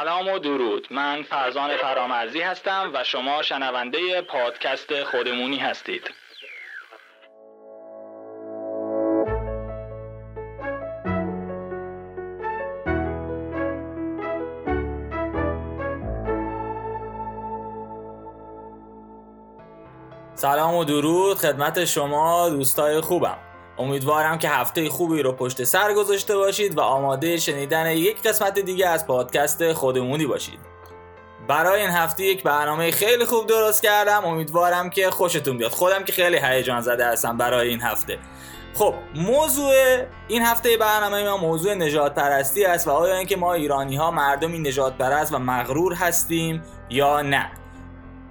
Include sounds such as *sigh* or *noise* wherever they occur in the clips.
سلام و درود. من فرزان فرامرزی هستم و شما شنونده پادکست خودمونی هستید. سلام و درود خدمت شما دوستای خوبم. امیدوارم که هفته خوبی رو پشت سر گذاشته باشید و آماده شنیدن یک قسمت دیگه از پادکست خودمونی باشید. برای این هفته یک برنامه خیلی خوب درست کردم. امیدوارم که خوشتون بیاد. خودم که خیلی هیجان زده هستم برای این هفته. خب موضوع این هفته برنامه ما موضوع نجات پرستی است و آیا اینکه ما ایرانی ها مردمی نجات پرست و مغرور هستیم یا نه؟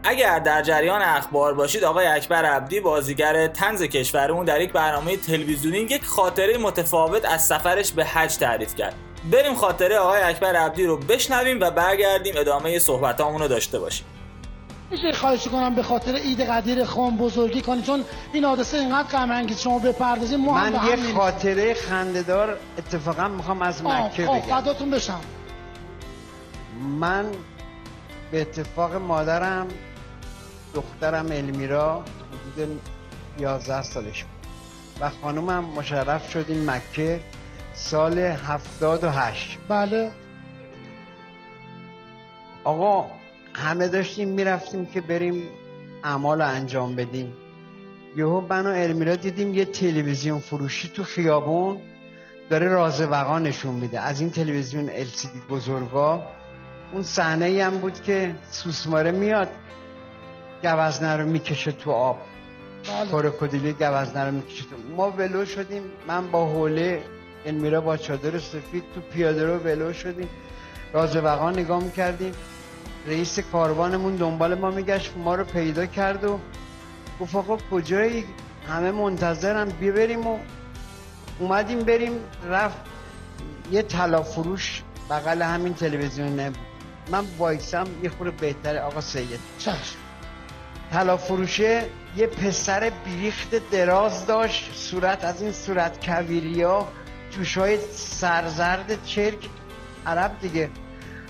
اگر در جریان اخبار باشید آقای اکبر عبدی بازیگر تنز کشورمون در یک برنامه تلویزیونی یک خاطره متفاوت از سفرش به حج تعریف کرد. بریم خاطره آقای اکبر عبدی رو بشنویم و برگردیم ادامه صحبتامون رو داشته باشیم. میشه خواهش کنم به خاطر عید قدیر خان بزرگی کنی چون این حادثه اینقدر غم انگیز شما بپردازید ما من یه خاطره خندهدار اتفاقا می‌خوام از مکه خب، بگم. فداتون بشم. من به اتفاق مادرم دخترم المیرا حدود 11 سالش بود. و خانومم مشرف شدیم مکه سال 78 بله. آقا همه داشتیم می‌رفتیم که بریم اعمال انجام بدیم. یهو من و المیرا دیدیم یه تلویزیون فروشی تو خیابون داره رازوقا نشون میده. از این تلویزیون LCD بزرگا اون صحنه ای هم بود که سوسماره میاد. گوزنه رو می‌کشه تو آب. بله. کروکودیلی گوزنه رو می‌کشه تو ما ولو شدیم. من با حوله المیرا با چادر سفید تو پیاده رو ولو شدیم. رازوقا نگاه می‌کردیم. رئیس کاروانمون دنبال ما میگشت. ما رو پیدا کرد و گفت آقا کجایی؟ همه منتظرم بیا بریم و اومدیم بریم. رفت یه طلا فروش بغل همین تلویزیون. نبود من وایسم یه خورده بهتره. آقا سید. چشم. طلا فروشه یه پسر بیریخت دراز داشت. صورت از این صورت کویریا جوشای سرزرد چرک. عرب دیگه.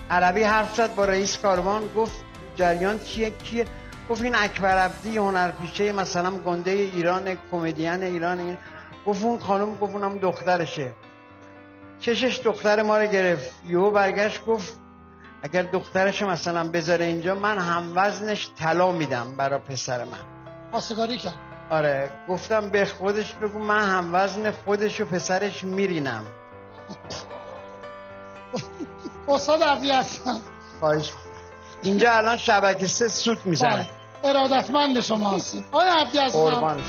عربی حرف زد با رئیس کاروان گفت جریان کیه کیه؟ گفت این اکبر عبدی هنرپیشه مثلا گنده ایران کمدین ایران این. گفت اون خانم گفت اونم دخترشه. چشش دختر ما رو گرفت. یهو برگشت گفت اگر دخترش مثلا بذاره اینجا من هم وزنش طلا میدم برا پسر من. خواستگاری کرد. آره گفتم به خودش بگو من هم وزن خودش و پسرش میرینم. استاد عبدی هستم. خواهش. اینجا الان شبکه سه سوت می‌زنه. بله. ارادتمند شما هستیم آیا عبدی هستم قربانش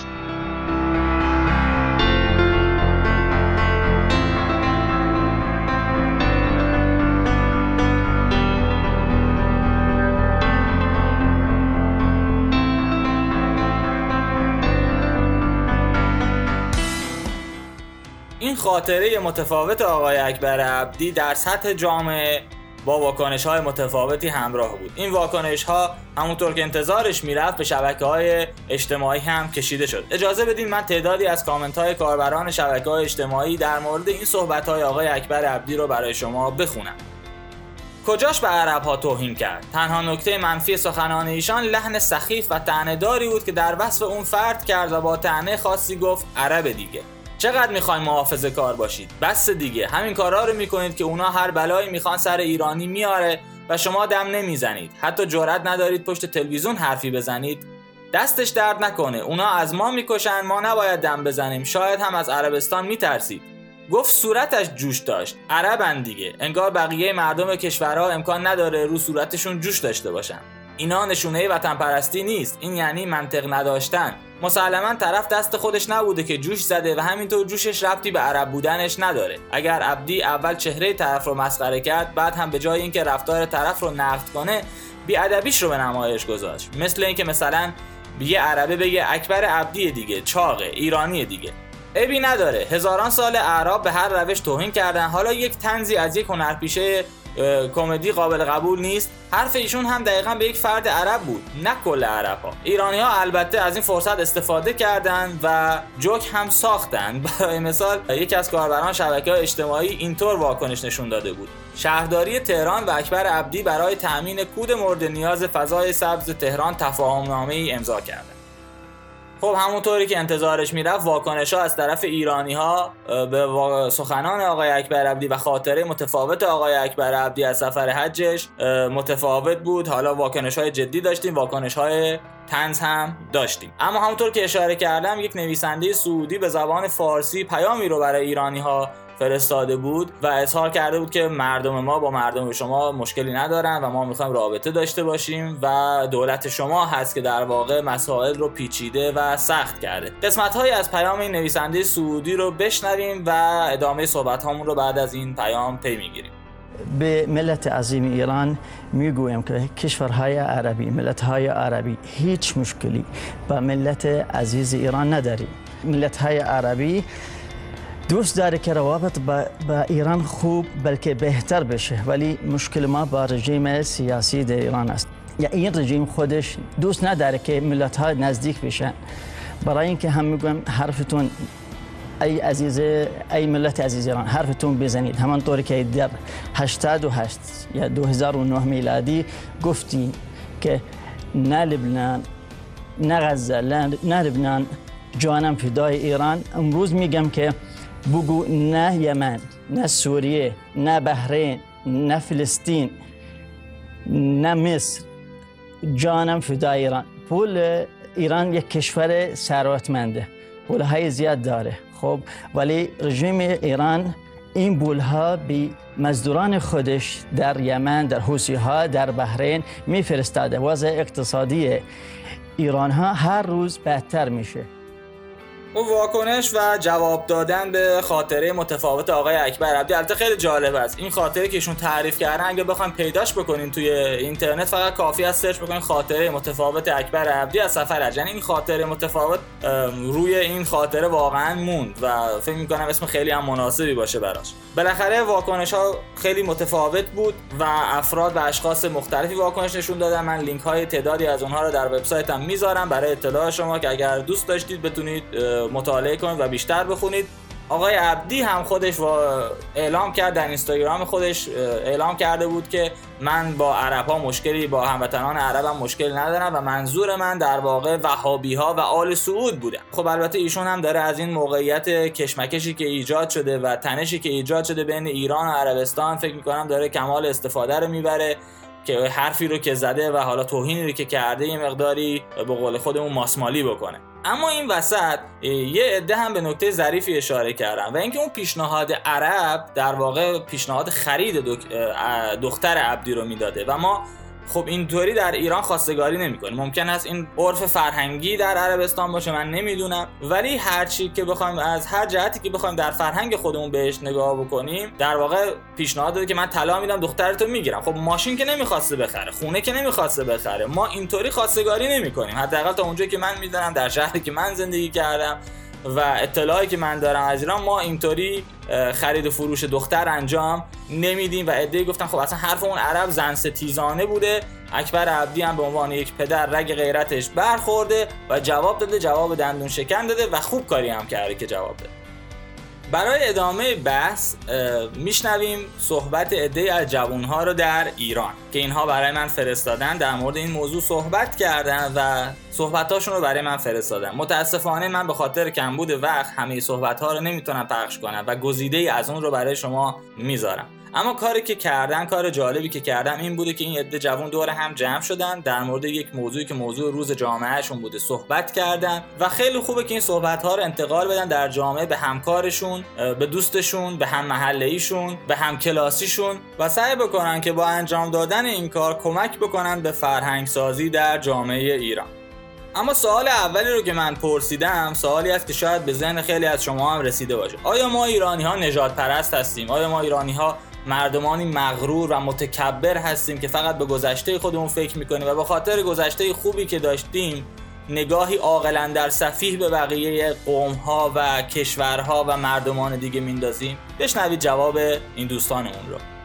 این خاطره متفاوت آقای اکبر عبدی در سطح جامعه با واکنش های متفاوتی همراه بود. این واکنش ها همونطور که انتظارش می‌رفت به شبکه های اجتماعی هم کشیده شد. اجازه بدین من تعدادی از کامنت های کاربران شبکه های اجتماعی در مورد این صحبت های آقای اکبر عبدی رو برای شما بخونم. کجاش به عرب ها توهین کرد؟ تنها نکته منفی سخنان ایشان لحن سخیف و تنهداری بود که در وصف اون فرد کرد و با تنه خاصی گفت عرب دیگه. چقدر می‌خواین محافظه کار باشید؟ بس دیگه. همین کارا رو می‌کنید که اونا هر بلایی می‌خوان سر ایرانی میاره و شما دم نمی‌زنید. حتی جرأت ندارید پشت تلویزیون حرفی بزنید. دستش درد نکنه. اونا از ما می‌کشن ما نباید دم بزنیم. شاید هم از عربستان میترسید. گفت صورتش جوش داشت. عربن دیگه. انگار بقیه مردم کشورها امکان نداره رو صورتشون جوش داشته باشن. اینا نشونه وطن پرستی نیست. این یعنی منطق نداشتن. مسلما طرف دست خودش نبوده که جوش زده و همینطور جوشش ربطی به عرب بودنش نداره. اگر عبدی اول چهره طرف رو مسخره کرد بعد هم به جای اینکه رفتار طرف رو نقد کنه بیادبیش رو به نمایش گذاشت. مثل اینکه مثلا یه عربه بگه اکبر عبدی دیگه چاقه ایرانی دیگه. عیبی نداره. هزاران سال اعراب به هر روش توهین کردن. حالا یک تنزی از یک هنرپیشه کمدی قابل قبول نیست. حرف ایشون هم دقیقا به یک فرد عرب بود نه کل عرب ها ایرانی ها البته از این فرصت استفاده کردند و جوک هم ساختن. *laughs* برای مثال یکی از کاربران شبکه اجتماعی اینطور واکنش نشون داده بود. شهرداری تهران و اکبر عبدی برای تأمین کود مورد نیاز فضای سبز تهران تفاهم ای امضا کردند خب همونطوری که انتظارش می‌رفت واکنش ها از طرف ایرانی ها به سخنان آقای اکبر عبدی و خاطره متفاوت آقای اکبر عبدی از سفر حجش متفاوت بود. حالا واکنش های جدی داشتیم واکنش های تنز هم داشتیم. اما همونطور که اشاره کردم یک نویسنده سعودی به زبان فارسی پیامی رو برای ایرانی ها فرستاده بود و اظهار کرده بود که مردم ما با مردم شما مشکلی ندارن و ما می‌خوایم رابطه داشته باشیم و دولت شما هست که در واقع مسائل رو پیچیده و سخت کرده. قسمت های از پیام این نویسنده سعودی رو بشنویم و ادامه صحبت هامون رو بعد از این پیام پی می‌گیریم. به ملت عظیم ایران می‌گویم که کشورهای عربی ملتهای عربی هیچ مشکلی با ملت عزیز ایران نداری ملت های عربی دوست داره که روابط با, با ایران خوب بلکه بهتر بشه. ولی مشکل ما با رژیم سیاسی در ایران است. یا این رژیم خودش دوست نداره که ملت ها نزدیک بشن. برای اینکه هم میگم حرفتون ای عزیز ای ملت عزیز ایران حرفتون بزنید. همانطوری که در 88 یا 2009 میلادی گفتیم که نه لبنان نه غزه نه لبنان جانم فدای ایران. امروز میگم که بگو نه یمن نه سوریه نه بحرین نه فلسطین نه مصر. جانم فدای ایران. پول ایران یک کشور ثروتمنده. پول های زیاد داره. خب ولی رژیم ایران این بول ها به مزدوران خودش در یمن در حوسی ها در بحرین میفرستاده. وضع اقتصادی ایران ها هر روز بهتر میشه. و واکنش و جواب دادن به خاطره متفاوت آقای اکبر عبدی. البته خیلی جالب است. این خاطره که ایشون تعریف کردن اگه بخوایم پیداش بکنین توی اینترنت فقط کافی است سرچ بکنین خاطره متفاوت اکبر عبدی از سفر یعنی این خاطره متفاوت روی این خاطره واقعا موند و فکر می‌کنم اسم خیلی هم مناسبی باشه براش. بالاخره واکنش ها خیلی متفاوت بود و افراد و اشخاص مختلفی واکنش نشون دادن. من لینک های تعدادی از اونها رو در وبسایتم می‌ذارم. برای اطلاع شما که اگر دوست داشتید بتونید مطالعه کنید و بیشتر بخونید. آقای عبدی هم خودش اعلام کرد در اینستاگرام خودش اعلام کرده بود که من با عرب ها مشکلی با هموطنان عربم مشکل ندارم و منظور من در واقع وهابی ها و آل سعود بوده. خب البته ایشون هم داره از این موقعیت کشمکشی که ایجاد شده و تنشی که ایجاد شده بین ایران و عربستان فکر می‌کنم داره کمال استفاده رو می‌بره که حرفی رو که زده و حالا توهینی رو که کرده یه مقداری به قول خودمون ماسمالی بکنه. اما این وسط یه عده هم به نکته ظریفی اشاره کردم و اینکه اون پیشنهاد عرب در واقع پیشنهاد خرید دختر عبدی رو می‌داده و ما خب اینطوری در ایران خواستگاری نمی‌کنیم ممکن است این عرف فرهنگی در عربستان باشه من نمی‌دونم. ولی هر چی که بخوایم از هر جهتی که بخوایم در فرهنگ خودمون بهش نگاه بکنیم در واقع پیشنهاد داده که من طلا میدم دخترتو می‌گیرم. خب ماشین که نمی‌خواسته بخره خونه که نمی‌خواسته بخره ما اینطوری خواستگاری نمی‌کنیم. حداقل تا اونجا که من می‌دونم در شهری که من زندگی کردم. و اطلاعی که من دارم از ایران ما اینطوری خرید و فروش دختر انجام نمیدیم و ادعی گفتن خب اصلا حرف اون عرب زن ستیزانه بوده. اکبر عبدی هم به عنوان یک پدر رگ غیرتش برخورده و جواب داده جواب دندون شکن داده و خوب کاری هم کرده که جواب داده برای ادامه بحث میشنویم صحبت عده از جوانها رو در ایران. که اینها برای من فرستادن در مورد این موضوع صحبت کردن و صحبتاشون رو برای من فرستادن. متاسفانه من به خاطر کمبود وقت همه صحبت رو نمی‌تونم پخش کنم و گزیده از اون رو برای شما می‌ذارم. اما کاری که کردن کار جالبی که کردم این بوده که این عده جوان دور هم جمع شدن در مورد یک موضوعی که موضوع روز جامعهشون بوده صحبت کردن و خیلی خوبه که این صحبت ها رو انتقال بدن در جامعه به همکارشون به دوستشون به هم محله ایشون به هم کلاسیشون و سعی بکنن که با انجام دادن این کار کمک بکنن به فرهنگ سازی در جامعه ایران. اما سوال اولی رو که من پرسیدم سوالی است که شاید به ذهن خیلی از شما هم رسیده باشه. آیا ما ایرانی ها نجات پرست هستیم؟ آیا ما ایرانی ها مردمانی مغرور و متکبر هستیم که فقط به گذشته خودمون فکر می‌کنیم و به خاطر گذشته خوبی که داشتیم نگاهی عاقلا در صفیح به بقیه قوم ها و کشورها و مردمان دیگه میندازیم؟ بشنوید جواب این دوستانمون رو.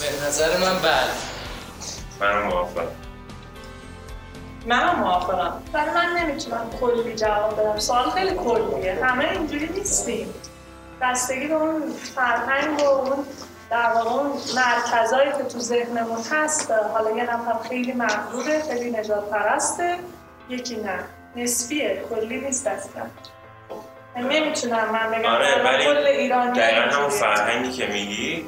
به نظر من بله. من موافق منم موافقم. ولی من نمی‌تونم کلی جواب بدم. سوال خیلی کلیه. همه اینجوری نیستیم. بستگی به اون فرهنگ و اون در واقع اون مرکزایی که تو ذهنمون هست حالا یه نفر خیلی مغروره خیلی نجات پرسته یکی نه. نسبیه. کلی نیست اصلا. نمی‌تونم من بگم. آره ولی کل ایرانی دقیقا همون. فرهنگی که میگی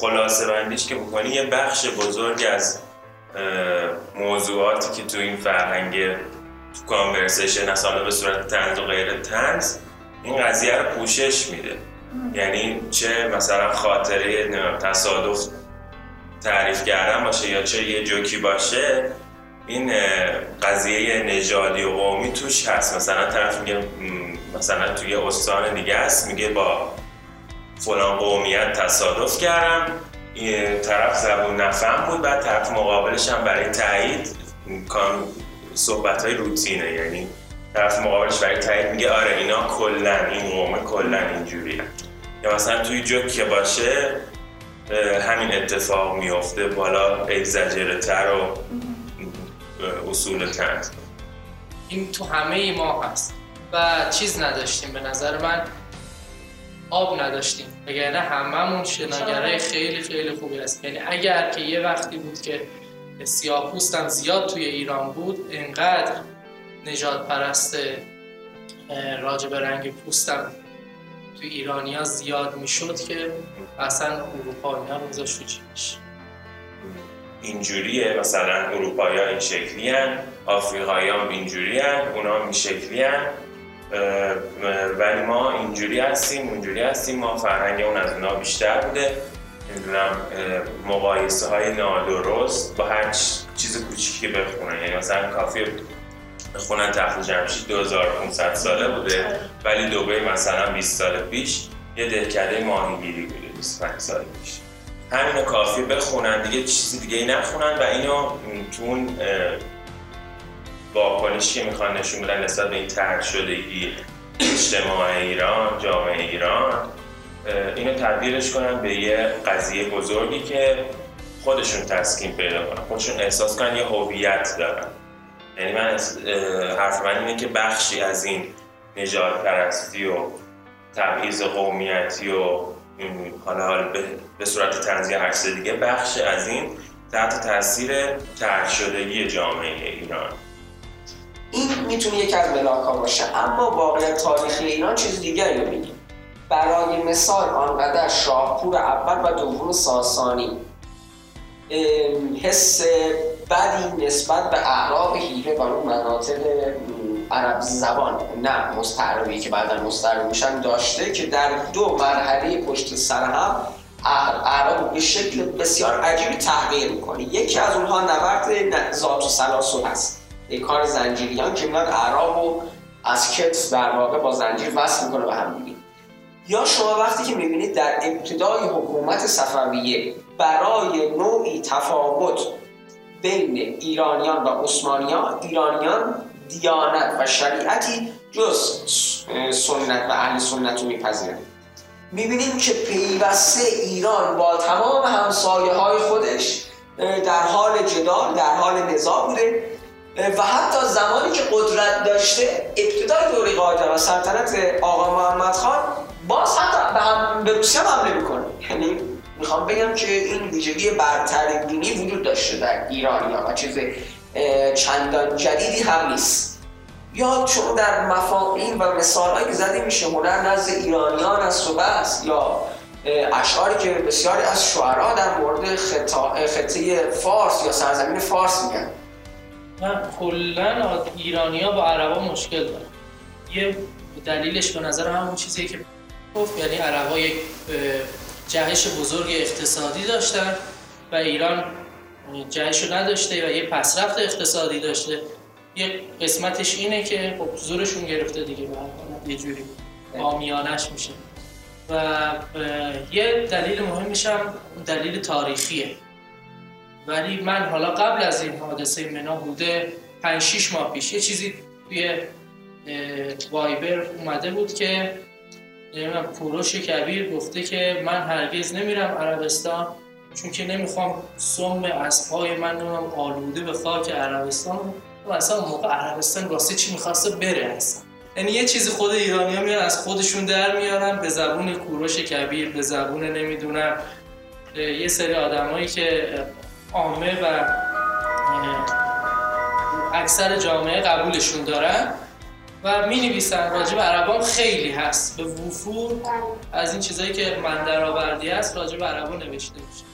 خلاصه بندیش که بکنی یه بخش بزرگ از موضوعاتی که تو این فرهنگ تو کانورسیشن از حالا به صورت تنز و غیر تنز این قضیه رو پوشش میده. یعنی چه مثلا خاطره تصادف تعریف کردن باشه یا چه یه جوکی باشه این قضیه نژادی و قومی توش هست. مثلا طرف میگه مثلا توی استان دیگه است میگه با فلان قومیت تصادف کردم. طرف زبون نفهم بود بعد طرف مقابلش هم برای تایید صحبت های روتینه. یعنی طرف مقابلش برای تایید میگه آره اینا کلا این قوم کلا اینجوریه. یا مثلا توی جوک که باشه همین اتفاق میفته بالا اگزاجره تر و اصول تنز این تو همه ما هست. و چیز نداشتیم به نظر من. آب نداشتیم. اگر نه هممون شناگرای خیلی خیلی خوبی هست یعنی اگر که یه وقتی بود که سیاه پوستم زیاد توی ایران بود انقدر نجات پرست راجع به رنگ پوستم توی ایرانیا زیاد می‌شد که اصلا اروپایی ها میذاشت تو جیبش اینجوریه. مثلا اروپایی ها این شکلی هن آفریقایی هم اینجوری هن اونا هم این شکلی هن ولی ما اینجوری هستیم اونجوری هستیم. ما فرهنگ اون از اونا بیشتر بوده. نمی‌دونم مقایسه های نادرست با هر چیز کوچیکی که بخونن یعنی مثلا کافی بخونن تخت جمشید 2500 ساله بوده ولی دبی مثلا 20 سال پیش یه دهکده ماهیگیری بوده 25 سال پیش. همینو کافی بخونن دیگه چیزی دیگه ای نخونن و اینو تو اون واکنشی که می‌خوان نشون بدن نسبت به این ترد شدگی اجتماع ایران جامعه ایران؟ اینو تبدیلش کنن به یه قضیه بزرگی که خودشون تسکین پیدا کنن. خودشون احساس کنن یه هویت دارن. یعنی من حرف من اینه که بخشی از این نجات پرستی و تبعیض قومیتی و حالا حالا به, به صورت تنزیه عکس دیگه بخش از این تحت تاثیر ترک شدگی جامعه ایران. این می‌تونه یکی از ملاکا باشه. اما واقعیت تاریخی ایران چیز دیگری رو میگه. برای مثال آنقدر شاهپور اول و دوم ساسانی. حس بدی نسبت به اعراب هیره و اون مناطق عرب زبان نه مستعربی که بعدا مستعرب میشن داشته که در دو مرحله پشت سر هم اع- اعراب به شکل بسیار عجیبی تغییر می‌کنه. یکی از اونها نبرد ذات و سلاسل هست یک کار زنجیریان که میاد اعراب و از کتف در واقع با زنجیر وصل می‌کنه به هم دیگه. یا شما وقتی که می‌بینید در ابتدای حکومت صفویه برای نوعی تفاوت بین ایرانیان و عثمانیان ایرانیان دیانت و شریعتی جز سنت و اهل سنت رو میپذیرند می‌بینیم که پیوسته ایران با تمام همسایه های خودش در حال جدال در حال نزاع بوده. و حتی زمانی که قدرت داشته ابتدای دوره قاجار و سلطنت آقا محمد خان باز حتی به, هم به روسیه هم حمله می‌کنه. یعنی می‌خوام بگم که این ویژگی برتر دینی وجود داشته در ایرانی و چیز چندان جدیدی هم نیست. یا چون در مفاهیم و مثال که زده میشه هنر نزد ایرانیان است و بس یا اشعاری که بسیاری از شعرا در مورد خطه فارس یا سرزمین فارس میگن. نه کلا ایرانی ها با عربا مشکل دارن یه دلیلش به نظر همون چیزیه که گفت یعنی عربا یک جهش بزرگ اقتصادی داشتن و ایران جهش رو نداشته و یه پسرفت اقتصادی داشته. یه قسمتش اینه که خب زورشون گرفته دیگه به یه جوری آمیانش میشه. و یه دلیل مهمش هم دلیل تاریخیه. ولی من حالا قبل از این حادثه منا بوده 5 6 ماه پیش یه چیزی توی وایبر اومده بود که نمی‌دونم کوروش کبیر گفته که من هرگز نمیرم عربستان چون که نمی‌خوام سم از پای من آلوده به خاک عربستان و اصلا موقع عربستان واسه چی می‌خواسته بره اصلا. یعنی یه چیزی خود ایرانی ها میان از خودشون در میارن به زبون کوروش کبیر به زبون نمی‌دونم یه سری آدمایی که عامه و اکثر جامعه قبولشون دارن و می نویسن راجب عربان خیلی هست. به وفور از این چیزایی که من در آوردی هست راجب عربان نوشته میشه.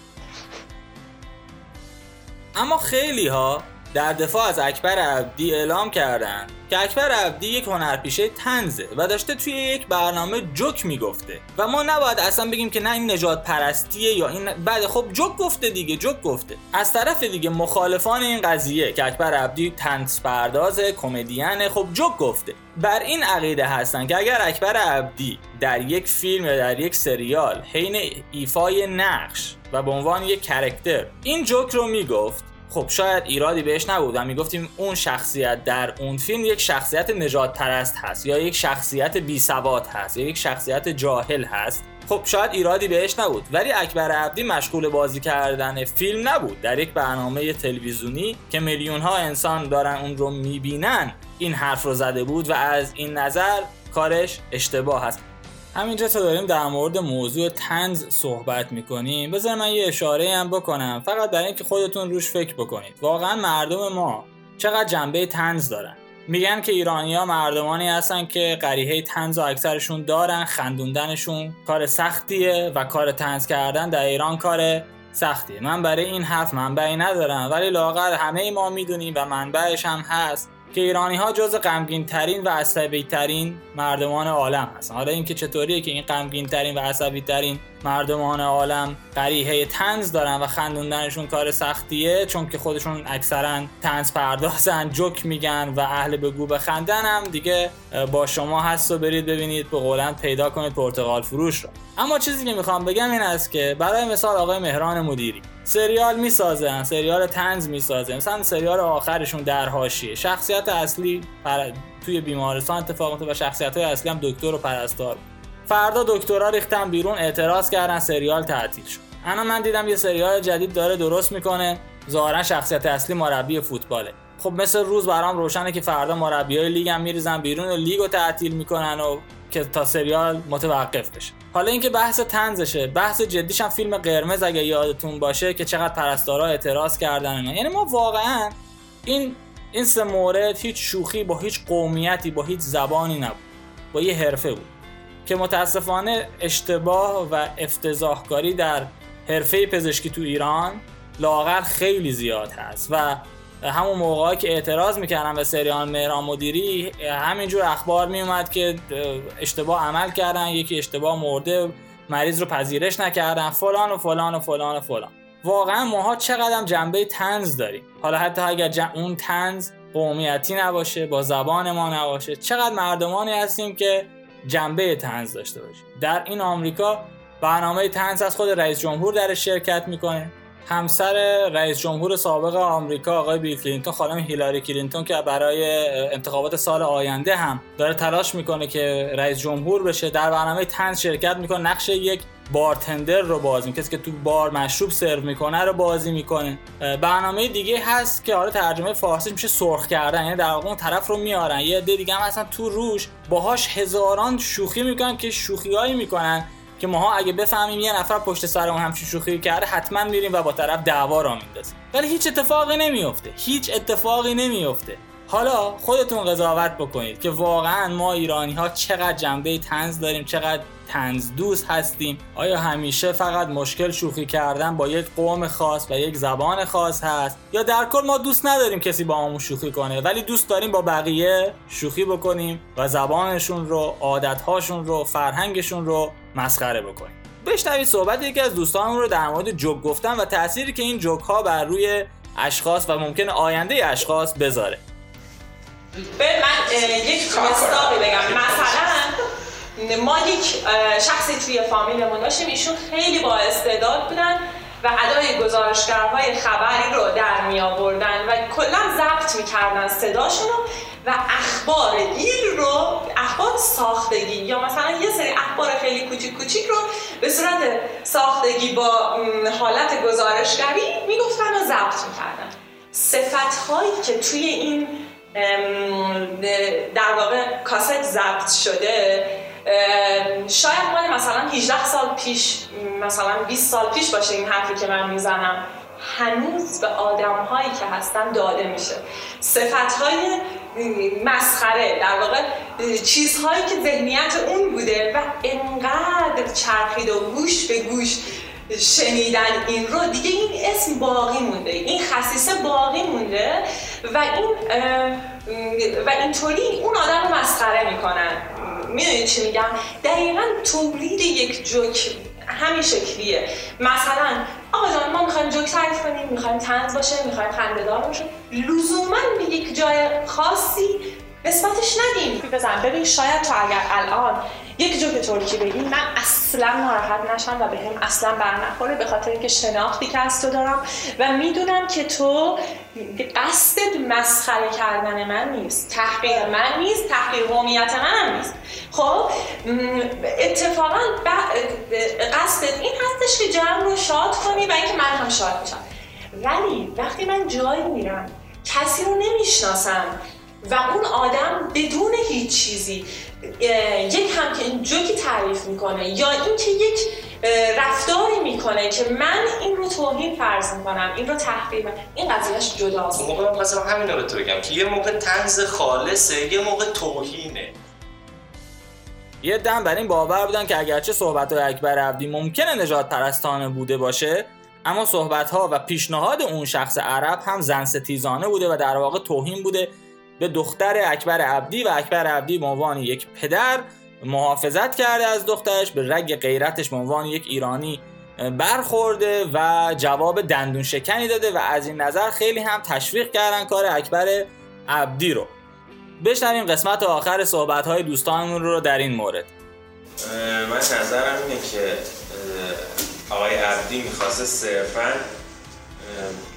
اما خیلی ها در دفاع از اکبر عبدی اعلام کردند که اکبر عبدی یک هنرپیشه تنزه و داشته توی یک برنامه جوک می‌گفته. و ما نباید اصلا بگیم که نه این نجات پرستیه یا این بعد خب جوک گفته دیگه جوک گفته. از طرف دیگه مخالفان این قضیه که اکبر عبدی تنز پرداز کمدین خب جوک گفته. بر این عقیده هستن که اگر اکبر عبدی در یک فیلم یا در یک سریال حین ایفای نقش و به عنوان یک character این جوک رو می‌گفت خب شاید ایرادی بهش نبود و می‌گفتیم اون شخصیت در اون فیلم یک شخصیت نژاد پرست هست یا یک شخصیت بی سواد هست یا یک شخصیت جاهل هست. خب شاید ایرادی بهش نبود. ولی اکبر عبدی مشغول بازی کردن فیلم نبود. در یک برنامه تلویزیونی که میلیون ها انسان دارن اون رو می‌بینن این حرف رو زده بود و از این نظر کارش اشتباه هست همینجا تا داریم در مورد موضوع تنز صحبت می‌کنیم. بذار من یه اشاره هم بکنم. فقط برای اینکه خودتون روش فکر بکنید. واقعا مردم ما چقدر جنبه تنز دارن؟ میگن که ایرانیا مردمانی هستن که قریحه تنز و اکثرشون دارن خندوندنشون کار سختیه و کار تنز کردن در ایران کار سختیه. من برای این حرف منبعی ندارم ولی لاغر همه ما می‌دونیم و منبعش هم هست که ایرانی ها جز غمگین ترین و عصبی ترین مردمان عالم هستن. حالا اینکه چطوریه که این غمگین ترین و عصبی ترین مردمان عالم قریحه تنز دارن و خندوندنشون کار سختیه چون که خودشون اکثرا تنز پردازن جوک میگن و اهل بگو بخندن هم دیگه با شما هست و برید ببینید به قولن پیدا کنید پرتغال فروش رو. اما چیزی که می‌خوام بگم این است که برای مثال آقای مهران مدیری سریال می‌سازن سریال تنز می‌سازن مثلا سریال آخرشون در حاشیه. شخصیت اصلی پر... توی بیمارستان اتفاق و شخصیت های اصلی هم دکتر و پرستار. فردا دکترا ریختن بیرون اعتراض کردن سریال تعطیل شد. انا من دیدم یه سریال جدید داره درست می‌کنه. ظاهرا شخصیت اصلی مربی فوتباله. خب مثل روز برام روشنه که فردا مربی های لیگ هم میریزن بیرون و لیگ رو تعطیل می‌کنن و که تا سریال متوقف بشه. حالا اینکه بحث تنزشه بحث جدیش هم فیلم قرمز اگه یادتون باشه که چقدر پرستارا اعتراض کردن یعنی ما واقعا این این سه مورد هیچ شوخی با هیچ قومیتی با هیچ زبانی نبود. با یه حرفه بود. که متاسفانه اشتباه و افتضاحکاری در حرفه پزشکی تو ایران لاغر خیلی زیاد هست و همون موقعی که اعتراض می‌کردن به سریال مهران مدیری همینجور اخبار میومد که اشتباه عمل کردن یکی اشتباه مرده مریض رو پذیرش نکردن فلان و فلان و فلان و فلان. واقعا ماها چقدر جنبه تنز داریم. حالا حتی اگر اون تنز قومیتی نباشه با زبان ما نباشه چقدر مردمانی هستیم که جنبه طنز داشته باشیم در این آمریکا برنامه طنز از خود رئیس جمهور در شرکت می‌کنه. همسر رئیس جمهور سابق آمریکا آقای بیل کلینتون خانم هیلاری کلینتون که برای انتخابات سال آینده هم داره تلاش می‌کنه که رئیس جمهور بشه در برنامه طنز شرکت می‌کنه نقش یک bartender رو بازی کسی که تو بار مشروب سرو می‌کنه رو بازی می‌کنه. برنامه دیگه هست که حالا ترجمه فارسی میشه سرخ کردن یعنی در واقع اون طرف رو میارن. یه دیگه هم اصلا تو روش باهاش هزاران شوخی می‌کنن که شوخیایی می‌کنن. که ماها اگه بفهمیم یه نفر پشت سر اون همچین شوخی کرده حتما میریم و با طرف دعوا را میندازیم. ولی هیچ اتفاقی نمیفته هیچ اتفاقی نمیفته حالا خودتون قضاوت بکنید که واقعا ما ایرانی ها چقدر جنبه تنز داریم چقدر تنز دوست هستیم. آیا همیشه فقط مشکل شوخی کردن با یک قوم خاص و یک زبان خاص هست؟ یا در کل ما دوست نداریم کسی با همون شوخی کنه ولی دوست داریم با بقیه شوخی بکنیم و زبانشون رو عادتهاشون رو فرهنگشون رو مسخره بکنیم. بشنوید صحبت یکی از دوستانمون رو در مورد جوک گفتن و تأثیری که این جوک ها بر روی اشخاص و ممکن آینده اشخاص بذاره. به من یک مستاقی بگم. مثلا ما یک شخصی توی فامیلمون داشتیم ایشون خیلی با استعداد بودن و ادای گزارشگرهای خبری رو در می آوردن و کلا ضبط می‌کردن صداشون رو و اخبار این رو اخبار ساختگی یا مثلا یه سری اخبار خیلی کوچیک کوچیک رو به صورت ساختگی با حالت گزارشگری می‌گفتن و ضبط می‌کردن. صفت هایی که توی این در واقع کاست ضبط شده. شاید مال مثلا 18 سال پیش مثلا 20 سال پیش باشه این حرفی که من می‌زنم. هنوز به آدم هایی که هستن داده میشه. صفت های مسخره در واقع چیزهایی که ذهنیت اون بوده و انقدر چرخید و گوش به گوش شنیدن این رو دیگه این اسم باقی مونده. این خصیصه باقی مونده و این و اینطوری اون آدم رو مسخره می‌کنن. می‌دونید چی میگم؟ دقیقا تولید یک جوک همین شکلیه. مثلا آقا جان ما می‌خوایم جوک تعریف کنیم می‌خوایم تنز باشه می‌خوایم خندهدار باشه. لزوما به یک جای خاصی نسبتش ندیم. بزن ببین شاید تو اگر الان یک جوک ترکی بگی من اصلا ناراحت نشم و به هم اصلا برنخوره به خاطر اینکه شناختی که از تو دارم و می‌دونم که تو قصد مسخره کردن من نیست. تحقیر من نیست تحقیر قومیت من نیست. خب اتفاقا قصدت این هستش که جمع رو شاد کنی و اینکه من هم شاد میشم. ولی وقتی من جایی میرم کسی رو نمی‌شناسم و اون آدم بدون هیچ چیزی یک هم که این جوکی تعریف می‌کنه یا اینکه یک رفتاری می‌کنه که من این رو توهین فرض می‌کنم این رو تحقیر این قضیهش جداست. موقع من مثلا همین رو تو بگم که یه موقع تنز خالصه یه موقع توهینه. یه دم بر این باور بودن که اگرچه صحبت های اکبر عبدی ممکنه نجات پرستانه بوده باشه اما صحبت ها و پیشنهاد اون شخص عرب هم زن ستیزانه بوده و در واقع توهین بوده. به دختر اکبر عبدی و اکبر عبدی به عنوان یک پدر محافظت کرده از دخترش به رگ غیرتش به عنوان یک ایرانی برخورده و جواب دندون شکنی داده و از این نظر خیلی هم تشویق کردن کار اکبر عبدی رو. بشنویم قسمت آخر صحبت های دوستانمون رو در این مورد. من نظرم اینه که آقای عبدی می‌خواسته صرفا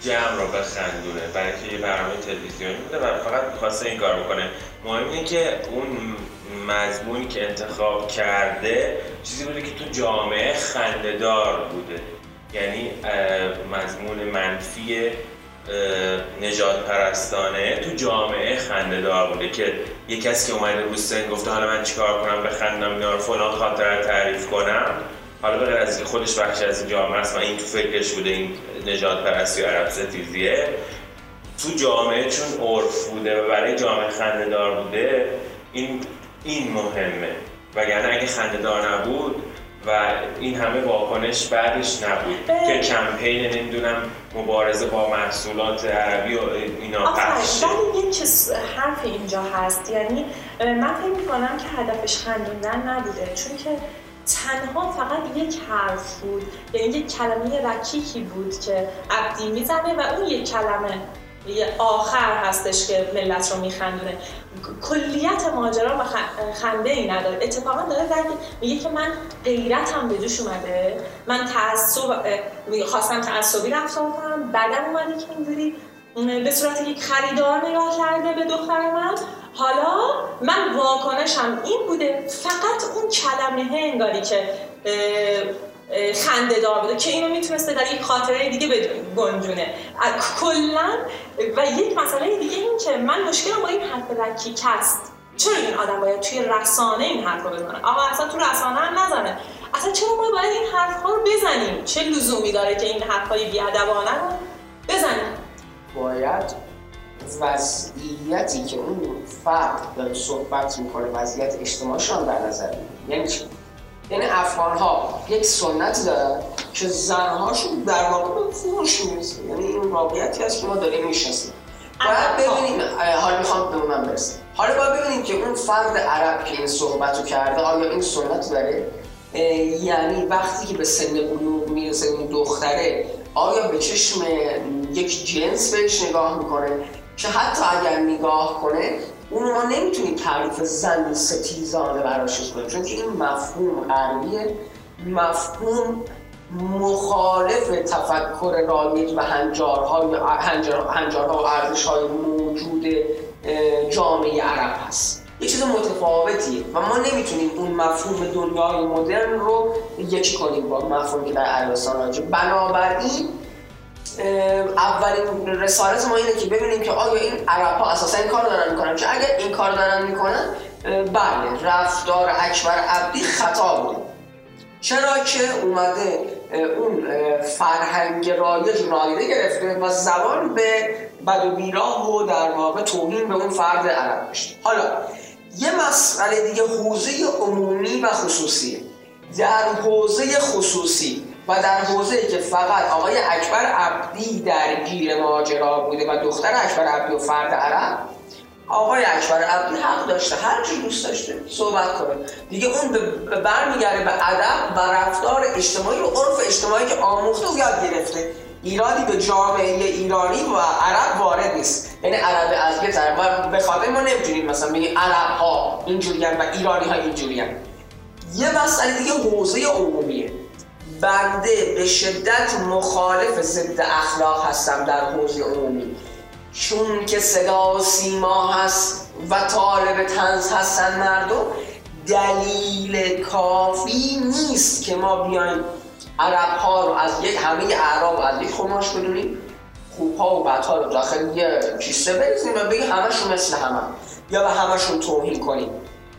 جمع رو بخندونه برای که یه برنامه تلویزیونی بوده و فقط می‌خواسته این کار بکنه. مهم اینه که اون مضمونی که انتخاب کرده چیزی بوده که تو جامعه خندهدار بوده. یعنی مضمون منفی نجات پرستانه تو جامعه خندهدار بوده که یه کسی که اومده رو سن گفته حالا من چیکار کنم بخندم اینا رو فلان خاطر تعریف کنم. حالا به از خودش بخش از این جامعه است و این تو فکرش بوده این نجات پرستی عرب ستیزیه. تو جامعه چون عرف بوده و برای جامعه خندهدار بوده این این مهمه. وگرنه اگه خندهدار نبود و این همه واکنش بعدش نبود. که کمپین نمی‌دونم مبارزه با محصولات عربی و اینا پخش ولی یک حرف اینجا هست. یعنی من فکر می‌کنم که هدفش خندوندن نبوده. چون که تنها فقط یک حرف بود. یعنی یک کلمه رکیکی بود که عبدی می‌زنه و اون یک کلمه یه آخر هستش که ملت رو میخندونه. کلیت ماجرا و خنده ای نداره. اتفاقا داره در میگه که من غیرتم به جوش اومده. من تعصب خواستم تعصبی رفتار کنم. بعدم اومده که اینجوری به صورت یک خریدار نگاه کرده به دختر من. حالا من واکنشم این بوده فقط اون کلمه انگاری که خنده دار بوده که اینو می‌تونسته در یک خاطره دیگه گنجونه. کلا و یک مسئله دیگه این که من مشکلم با این حرف رکیک است چرا این آدم باید توی رسانه این حرف رو بزنه؟ آقا اصلا تو رسانه هم نزنه. اصلا چرا ما باید این حرف رو بزنیم؟ چه لزومی داره که این حرف های بیادبانه رو بزنیم؟ باید وضعیتی که اون فرد داره صحبت می‌کنه وضعیت اجتماعشان در نظر یعنی چی؟ یعنی افغان ها یک سنتی دارن که زنهاشون در واقع فروش می‌رسه. یعنی این واقعیتی هست که ما داریم می‌شناسیم. باید ببینیم حالا می‌خوام به اونم برسیم حالا باید ببینیم که اون فرد عرب که این صحبت رو کرده آیا این سنت داره؟ یعنی وقتی که به سن بلوغ می‌رسه این دختره آیا به چشم یک جنس بهش نگاه می‌کنه؟ که حتی اگر نگاه کنه اون ما نمی‌تونیم تعریف زن ستیزانه براش کنیم چون که این مفهوم غربیه مفهوم مخالف تفکر رایج و هنجارها هنجارها و ارزشهای موجود جامعه عرب هست. یه چیز متفاوتیه و ما نمی‌تونیم اون مفهوم دنیای مدرن رو یکی کنیم با مفهومی که در عربستان راجع. بنابراین اولین رسالت ما اینه که ببینیم که آیا این عرب ها اساسا این کار دارن می‌کنن. که اگر این کار دارن می‌کنن بله رفتار اکبر عبدی خطا بوده چرا که اومده اون فرهنگ رایج نادیده گرفته و زبان به بد و بیراه و در واقع توهین به اون فرد عرب داشته. حالا یه مسئله دیگه حوزه عمومی و خصوصی. در حوزه خصوصی و در حوزه که فقط آقای اکبر عبدی درگیر ماجرا بوده و دختر اکبر عبدی و فرد عرب آقای اکبر عبدی حق داشته هر چی دوست داشته صحبت کنه. دیگه اون برمیگرده به ادب و رفتار اجتماعی و عرف اجتماعی که آموخته و یاد گرفته. ایرادی به جامعه ایرانی و عرب وارد نیست. یعنی عرب از یه طرف و به خاطر ما نمی‌تونیم مثلا بگیم عرب ها اینجوری و ایرانی ها اینجوری یه مسئله دیگه حوزه عمومیه. بنده به شدت مخالف ضد اخلاق هستم در حوزه عمومی. چون که صدا سیما هست و طالب تنز هستن مردم دلیل کافی نیست که ما بیایم عرب ها رو از یک همه اعراب از یک خماش بدونیم خوب ها و بد ها رو داخل یه کیسه بریزیم و بگیم همشون مثل همه. یا به همشون توهین کنیم.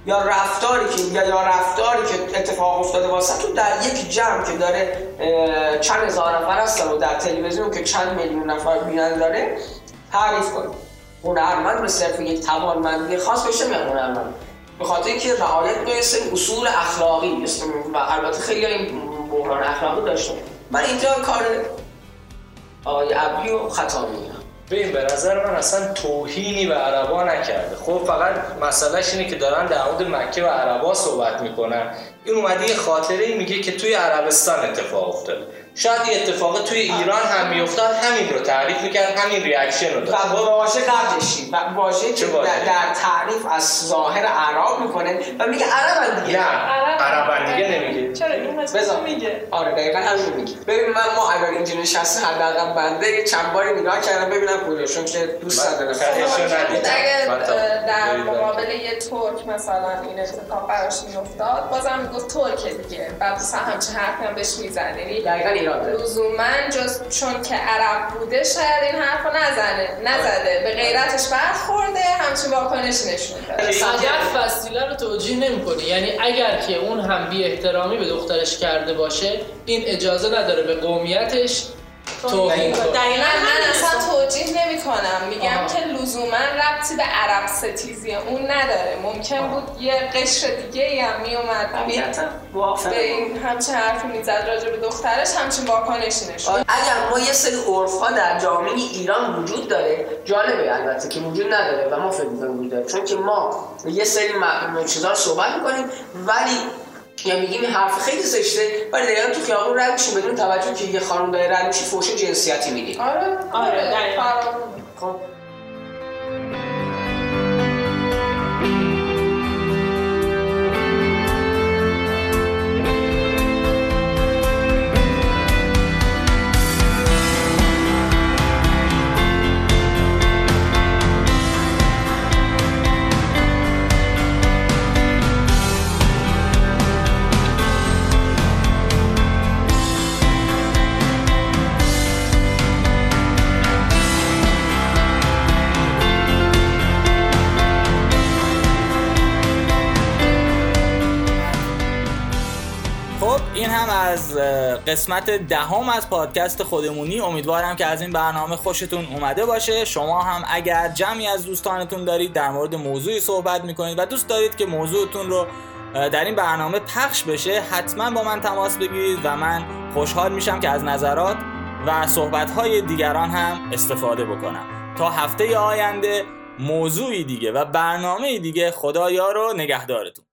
یا رفتاری که یا, رفتاری که اتفاق افتاده واسه. تو در یک جمع که داره چند هزار نفر هستن و در تلویزیون که چند میلیون نفر بیننده داره تعریف کنیم. هنرمند به صرف یک توانمندی خاص بشه میاد هنرمند. به خاطر اینکه رعایت کنه اصول اخلاقی و البته خیلی این بحران اخلاقی داشته. من اینجا کار آقای عبی و خطا میگم. ببین به نظر من اصلا توهینی به عربا نکرده. خب فقط مسئلهش اینه که دارن در مورد مکه و عربا صحبت می‌کنن. این اومده یه خاطره میگه که توی عربستان اتفاق افتاده. شاید یه اتفاق توی ایران هم میافتاد همین رو تعریف می‌کرد همین ریاکشن رو داد. و واژه قبلشی و واژه که در تعریف از ظاهر عرب می‌کنه و میگه عرب دیگه. نه عرب دیگه نمیگه. چرا؟ این میگه؟ آره دقیقا همین میگه. ببین من ما اگر اینجا نشسته حداقل بنده یه چند باری نگاه کردم ببینم کجاشون که دوست دارم اگر در مقابل یه ترک مثلا این اتفاق براش میافتاد بازم می‌گفت ترک دیگه. بعد همچه حرفی هم بهش می‌زنه یعنی دقیقا ایران لزوما جز چون که عرب بوده شاید این حرفو نزنه نزده. به غیرتش برخورده همچین واکنش نشون داده. اگر فسیله رو توجیه نمی‌کنه یعنی اگر که اون هم بی احترامی به دخترش کرده باشه این اجازه نداره به قومیتش دقیقا. من اصلا توجیه نمی کنم میگم که لزوما ربطی به عرب ستیزی اون نداره. ممکن بود یه قشر دیگه ای هم میومد به این همچه حرفی می‌زد راجع به دخترش همچین واکنشی نشون اگر ما یه سری عرفا در جامعه ایران وجود داره جالبه البته که وجود نداره و ما فکر می‌کنیم وجود داره. چون که ما یه سری چیزا صحبت می‌کنیم ولی یا میگیم این حرف خیلی زشته ولی دقیقا تو خیابون رد میشیم بدون توجه که یه خانم داره رد میشه فوش جنسیتی میدیم. آره. آره خب قسمت دهم از پادکست خودمونی. امیدوارم که از این برنامه خوشتون اومده باشه. شما هم اگر جمعی از دوستانتون دارید در مورد موضوعی صحبت می‌کنید و دوست دارید که موضوعتون رو در این برنامه پخش بشه حتما با من تماس بگیرید و من خوشحال میشم که از نظرات و صحبتهای دیگران هم استفاده بکنم. تا هفته آینده موضوعی دیگه و برنامه دیگه خدایا رو نگهدارتون.